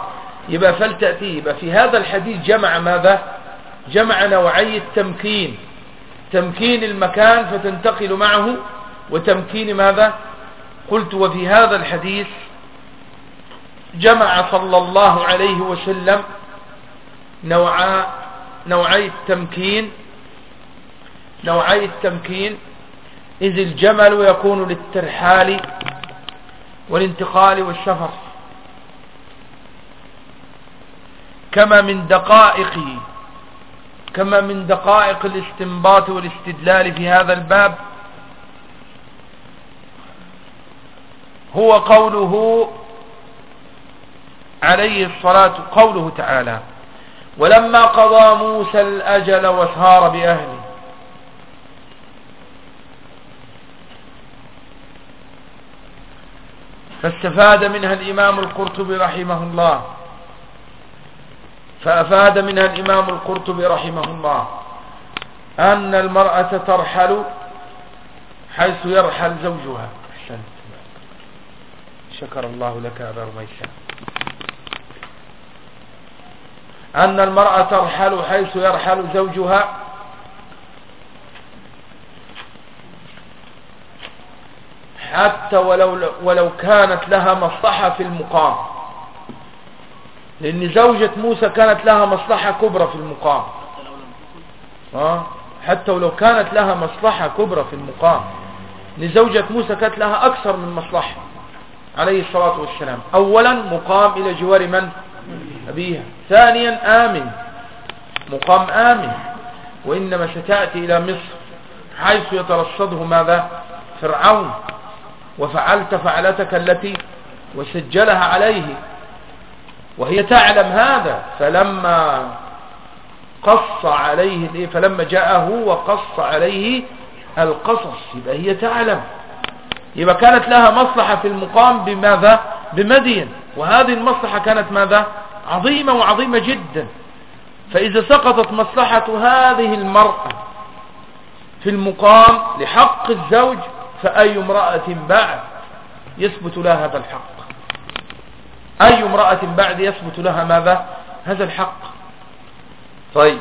يبقى فلتأتي. يبقى في هذا الحديث جمع ماذا؟ جمع نوعي التمكين. تمكين المكان فتنتقل معه. وتمكين ماذا؟ قلت وفي هذا الحديث جمع صلى الله عليه وسلم نوعا نوعي التمكين نوعي التمكين إذ الجمل يكون للترحال والانتقال والسفر كما من دقائق كما من دقائق الاستنباط والاستدلال في هذا الباب هو قوله عليه الصلاة قوله تعالى ولما قضى موسى الأجل وسار بأهله. فاستفاد منها الإمام القرطبي رحمه الله. فأفاد منها الإمام القرطبي رحمه الله أن المرأة ترحل حيث يرحل زوجها. شكر الله لك أبا رميسان أن المرأة ترحل حيث يرحل زوجها. حتى ولو, ولو كانت لها مصلحة في المقام. لأن زوجة موسى كانت لها مصلحة كبرى في المقام. حتى ولو كانت لها مصلحة كبرى في المقام. لزوجة موسى كانت لها أكثر من مصلحة. عليه الصلاة والسلام. أولا مقام إلى جوار من؟ أبيها. ثانيا آمن. مقام آمن. وإنما ستأتي إلى مصر حيث يترصده ماذا؟ فرعون. وفعلت فعلتك التي وسجلها عليه. وهي تعلم هذا فلما قص عليه فلما جاءه وقص عليه القصص يبقى هي تعلم. يبقى كانت لها مصلحة في المقام بماذا؟ بمدين. وهذه المصلحة كانت ماذا؟ عظيمة وعظيمة جدا. فإذا سقطت مصلحة هذه المرأة في المقام لحق الزوج فأي امرأة بعد يثبت لها هذا الحق؟ أي امرأة بعد يثبت لها ماذا؟ هذا الحق. طيب.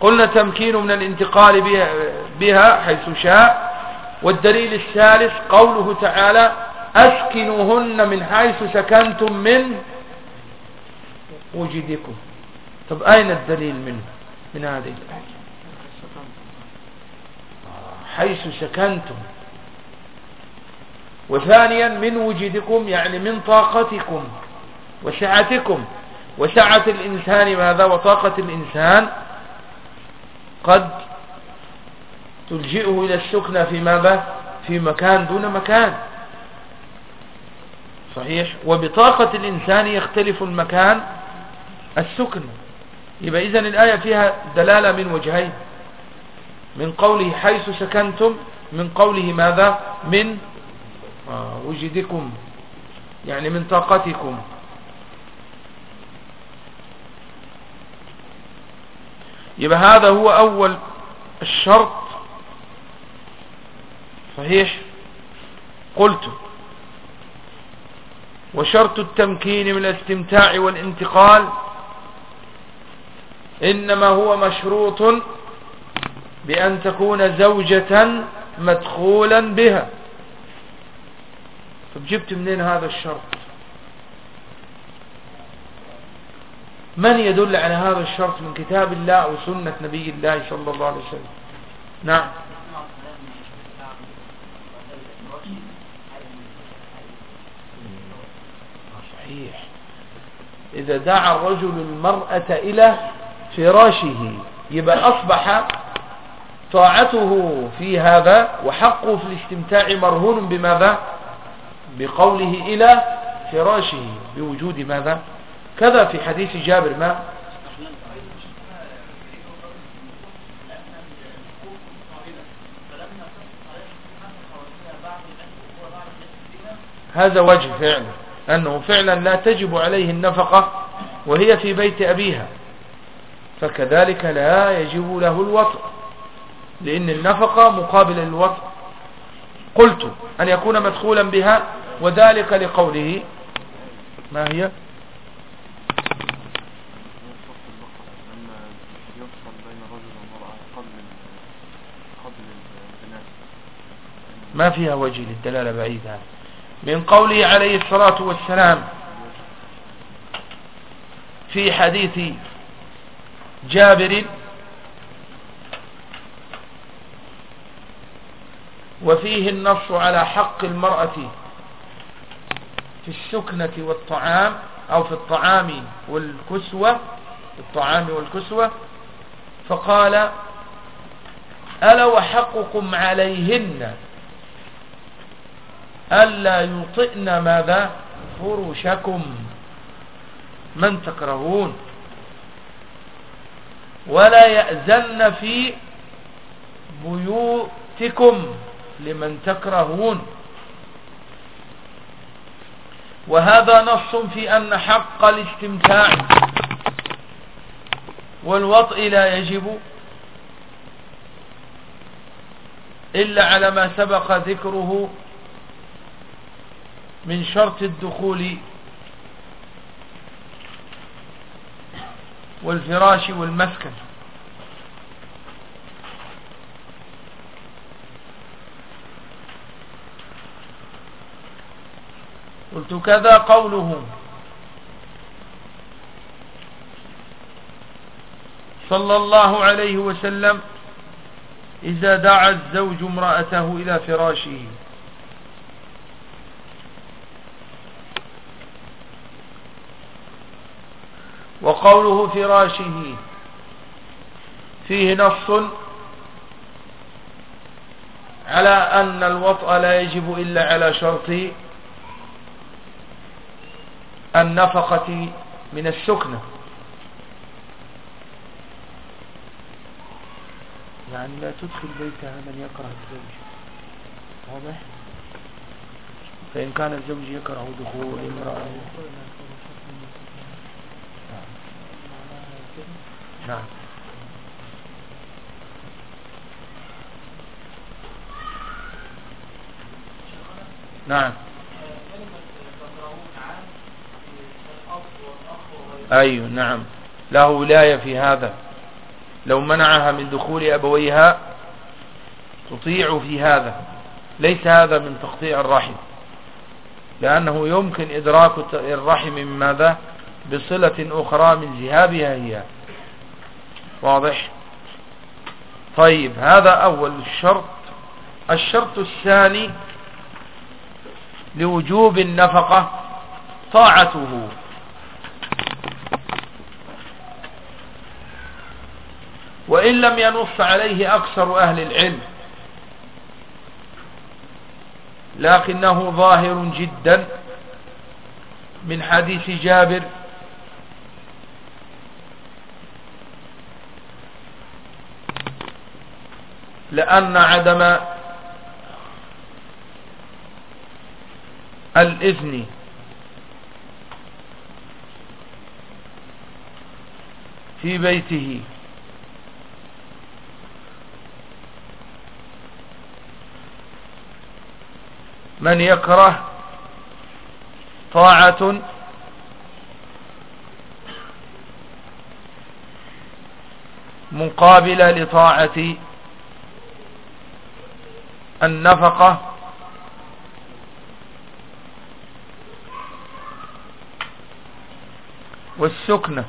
قلنا تمكين من الانتقال بها, حيث شاء. والدليل الثالث قوله تعالى أسكنوهن من حيث سكنتم من وجدكم. طب أين الدليل منه من هذه الآية؟ حيث سكنتم. وثانيا من وجدكم يعني من طاقتكم وسعتكم. وسعة الإنسان ماذا؟ وطاقة الإنسان قد تلجئه إلى السكنة في ماذا؟ في مكان دون مكان. صحيح؟ وبطاقة الإنسان يختلف المكان السكن. يبقى إذن الآية فيها دلالة من وجهين. من قوله حيث سكنتم من قوله ماذا؟ من وجدكم يعني من طاقتكم. يبقى هذا هو أول الشرط. صحيح؟ قلت. وشرط التمكين من الاستمتاع والانتقال إنما هو مشروط بأن تكون زوجة مدخولا بها. طب جبت منين هذا الشرط؟ من يدل على هذا الشرط من كتاب الله وسنة نبي الله صلى الله عليه وسلم؟ نعم. صحيح. إذا دعا الرجل المرأة إلى فراشه يبقى أصبح طاعته في هذا وحقه في الاستمتاع مرهون بماذا؟ بقوله إلى فراشه بوجود ماذا؟ كذا في حديث جابر ما؟ هذا وجه فعلا أنه فعلا لا تجب عليه النفقة وهي في بيت أبيها فكذلك لا يجب له الوطء لأن النفقة مقابل للوطء قلت أن يكون مدخولا بها وذلك لقوله ما هي؟ ما فيها وجه للدلالة بعيدة. من قوله عليه الصلاة والسلام في حديث جابر وفيه النص على حق المرأة في السكنة والطعام أو في الطعام والكسوة الطعام والكسوة. فقال ألا وحقكم عليهن ألا يطئن ماذا؟ فرشكم من تكرهون؟ ولا يأذن في بيوتكم لمن تكرهون. وهذا نص في أن حق الاستمتاع والوطء لا يجب إلا على ما سبق ذكره من شرط الدخول والفراش والمسكن. قلت كذا قوله. صلى الله عليه وسلم إذا دعا الزوج امرأته إلى فراشه. وقوله فراشه فيه نص على أن الوطأ لا يجب إلا على شرط النفقة من السكنة. يعني لا تدخل بيتها من يكره الزوج. واضح؟ فإن كان الزوج يكره دخول امرأة. نعم. نعم. أيوه نعم. له ولاية في هذا. لو منعها من دخول أبويها تطيع في هذا. ليس هذا من تقطيع الرحم. لأنه يمكن إدراك الرحم من ماذا؟ بصلة أخرى من ذهابها هي. واضح؟ طيب هذا أول الشرط. الشرط الثاني لوجوب النفقة طاعته. وإن لم ينص عليه أكثر أهل العلم. لكنه ظاهر جدا من حديث جابر. لأن عدم الإذن في بيته. من يكره طاعة مقابلة لطاعة النفقة والسكنة.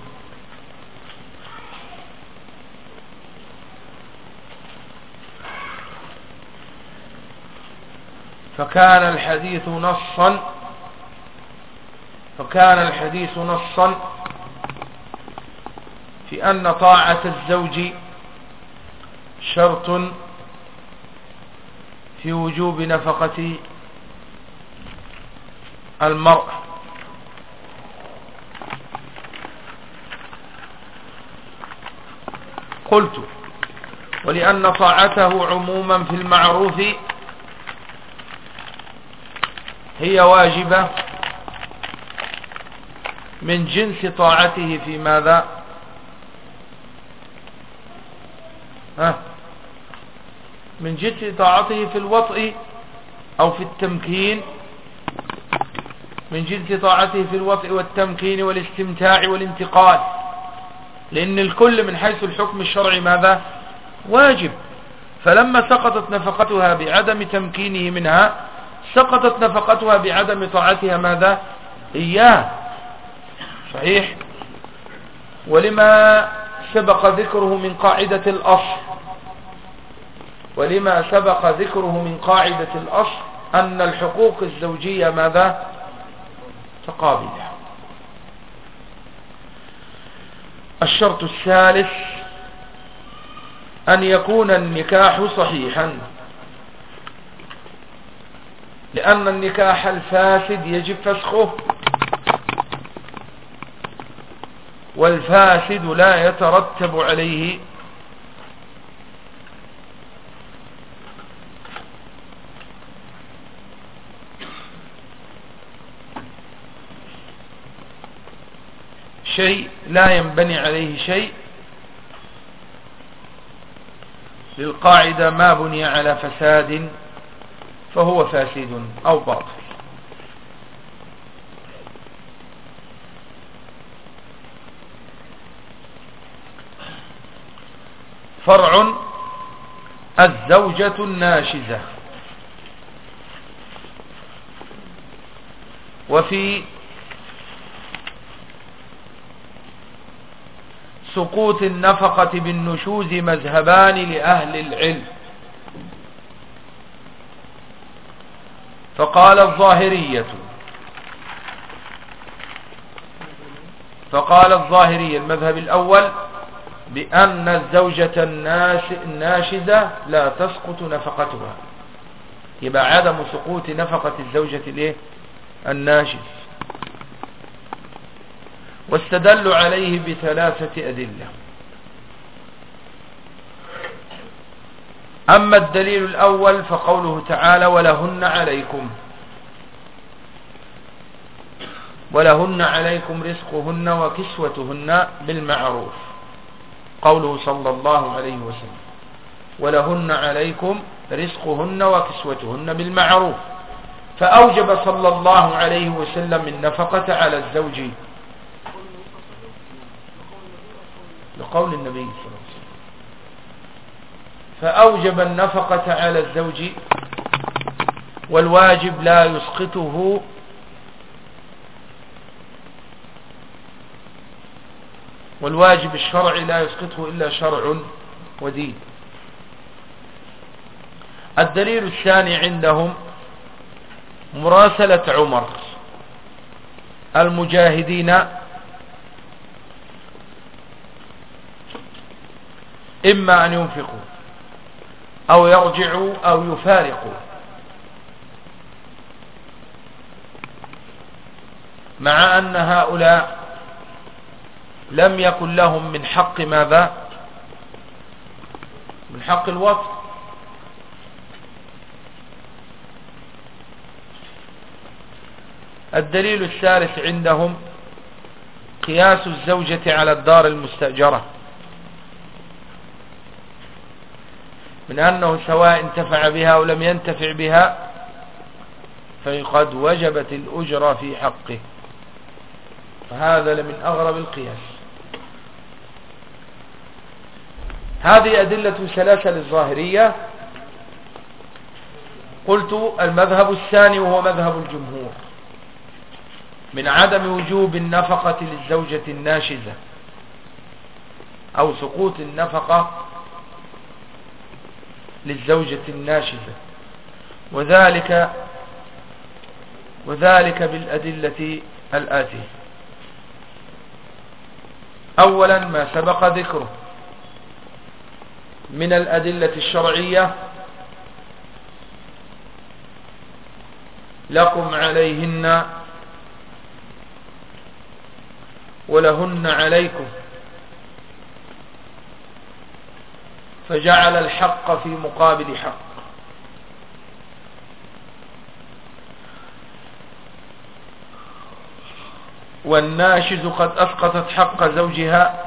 فكان الحديث نصا. فكان الحديث نصا في أن طاعة الزوج شرط في وجوب نفقة المرء. قلت ولأن طاعته عموما في المعروف هي واجبة من جنس طاعته في ماذا؟ ها؟ من جنس طاعته في الوطء أو في التمكين. من جنس طاعته في الوطء والتمكين والاستمتاع والانتقال لأن الكل من حيث الحكم الشرعي ماذا؟ واجب. فلما سقطت نفقتها بعدم تمكينه منها سقطت نفقتها بعدم طاعتها ماذا؟ إياه. صحيح. ولما سبق ذكره من قاعدة الأصل. ولما سبق ذكره من قاعدة الأصل أن الحقوق الزوجية ماذا؟ تقابلها. الشرط الثالث أن يكون النكاح صحيحا. لأن النكاح الفاسد يجب فسخه. والفاسد لا يترتب عليه. شيء لا ينبني عليه شيء. للقاعدة ما بني على فساد. فهو فاسد أو باطل. فرع الزوجة الناشزة. وفي سقوط النفقة بالنشوز مذهبان لأهل العلم. فقال الظاهرية. فقال الظاهرية المذهب الأول بأن الزوجة الناشزة لا تسقط نفقتها. يبقى عدم سقوط نفقة الزوجة الإيه؟ الناشز واستدلوا عليه بثلاثة أدلة. أما الدليل الأول فقوله تعالى ولهن عليكم ولهن عليكم رزقهن وكسوتهن بالمعروف قوله صلى الله عليه وسلم ولهن عليكم رزقهن وكسوتهن بالمعروف فأوجب صلى الله عليه وسلم النفقة على الزوج لقول النبي صلى الله عليه وسلم فأوجب النفقة على الزوج والواجب لا يسقطه. والواجب الشرعي لا يسقطه إلا شرع ودين. الدليل الثاني عندهم مراسلة عمر المجاهدين إما أن ينفقوا. أو يرجعوا أو يفارقوا. مع أن هؤلاء لم يكن لهم من حق ماذا؟ من حق الوطن الدليل الثالث عندهم قياس الزوجة على الدار المستأجرة. من أنه سواء انتفع بها أو لم ينتفع بها فقد وجبت الأجرة في حقه. فهذا لمن أغرب القياس. هذه أدلة ثلاثة للظاهرية قلت المذهب الثاني وهو مذهب الجمهور. من عدم وجوب النفقة للزوجة الناشزة أو سقوط النفقة للزوجة الناشزة وذلك وذلك بالأدلة الآتية. أولا ما سبق ذكره من الأدلة الشرعية لكم عليهن ولهن عليكم. فجعل الحق في مقابل حق. والناشز قد أسقطت حق زوجها.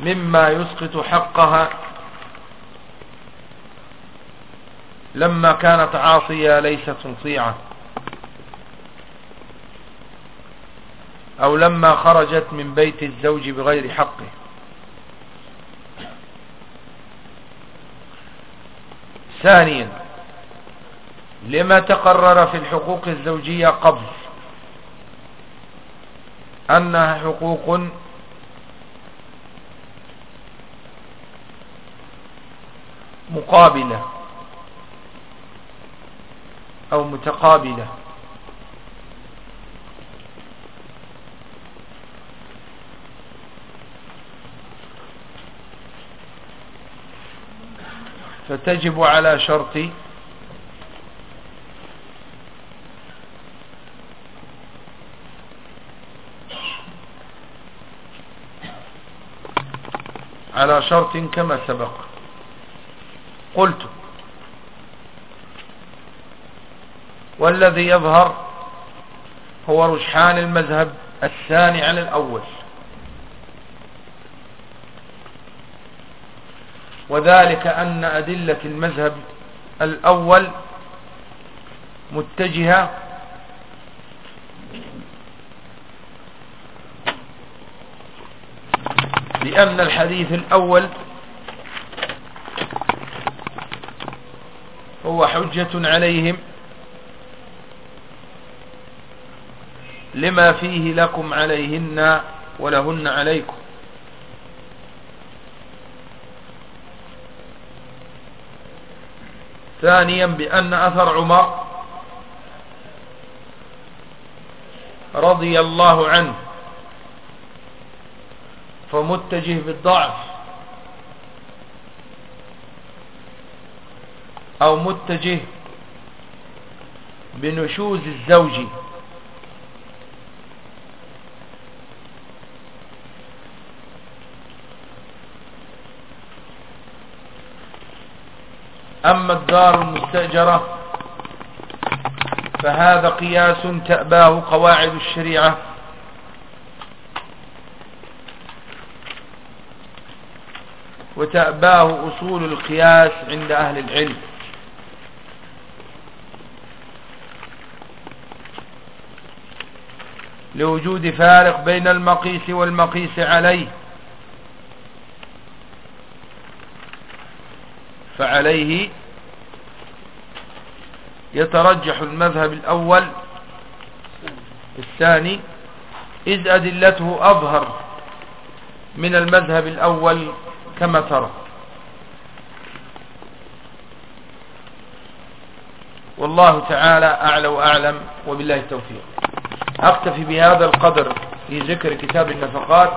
مما يسقط حقها. لما كانت عاصية ليست مطيعة أو لما خرجت من بيت الزوج بغير حقه. ثانيا لما تقرر في الحقوق الزوجية قبل أنها حقوق مقابلة أو متقابلة. فتجب على شرط على شرط كما سبق. قلت والذي يظهر هو رجحان المذهب الثاني على الأول. وذلك أن أدلة المذهب الأول متجهة لأن الحديث الأول هو حجة عليهم لما فيه لكم عليهن ولهن عليكم. ثانيا بأن أثر عمر رضي الله عنه فمتجه بالضعف أو متجه بنشوز الزوج أما الدار المستأجرة فهذا قياس تأباه قواعد الشريعة. وتأباه أصول القياس عند أهل العلم. لوجود فارق بين المقيس والمقيس عليه. فعليه يترجح المذهب الأول الثاني إذ أدلته أظهر من المذهب الأول كما ترى. والله تعالى أعلى وأعلم وبالله التوفيق. أكتفي بهذا القدر في ذكر كتاب النفقات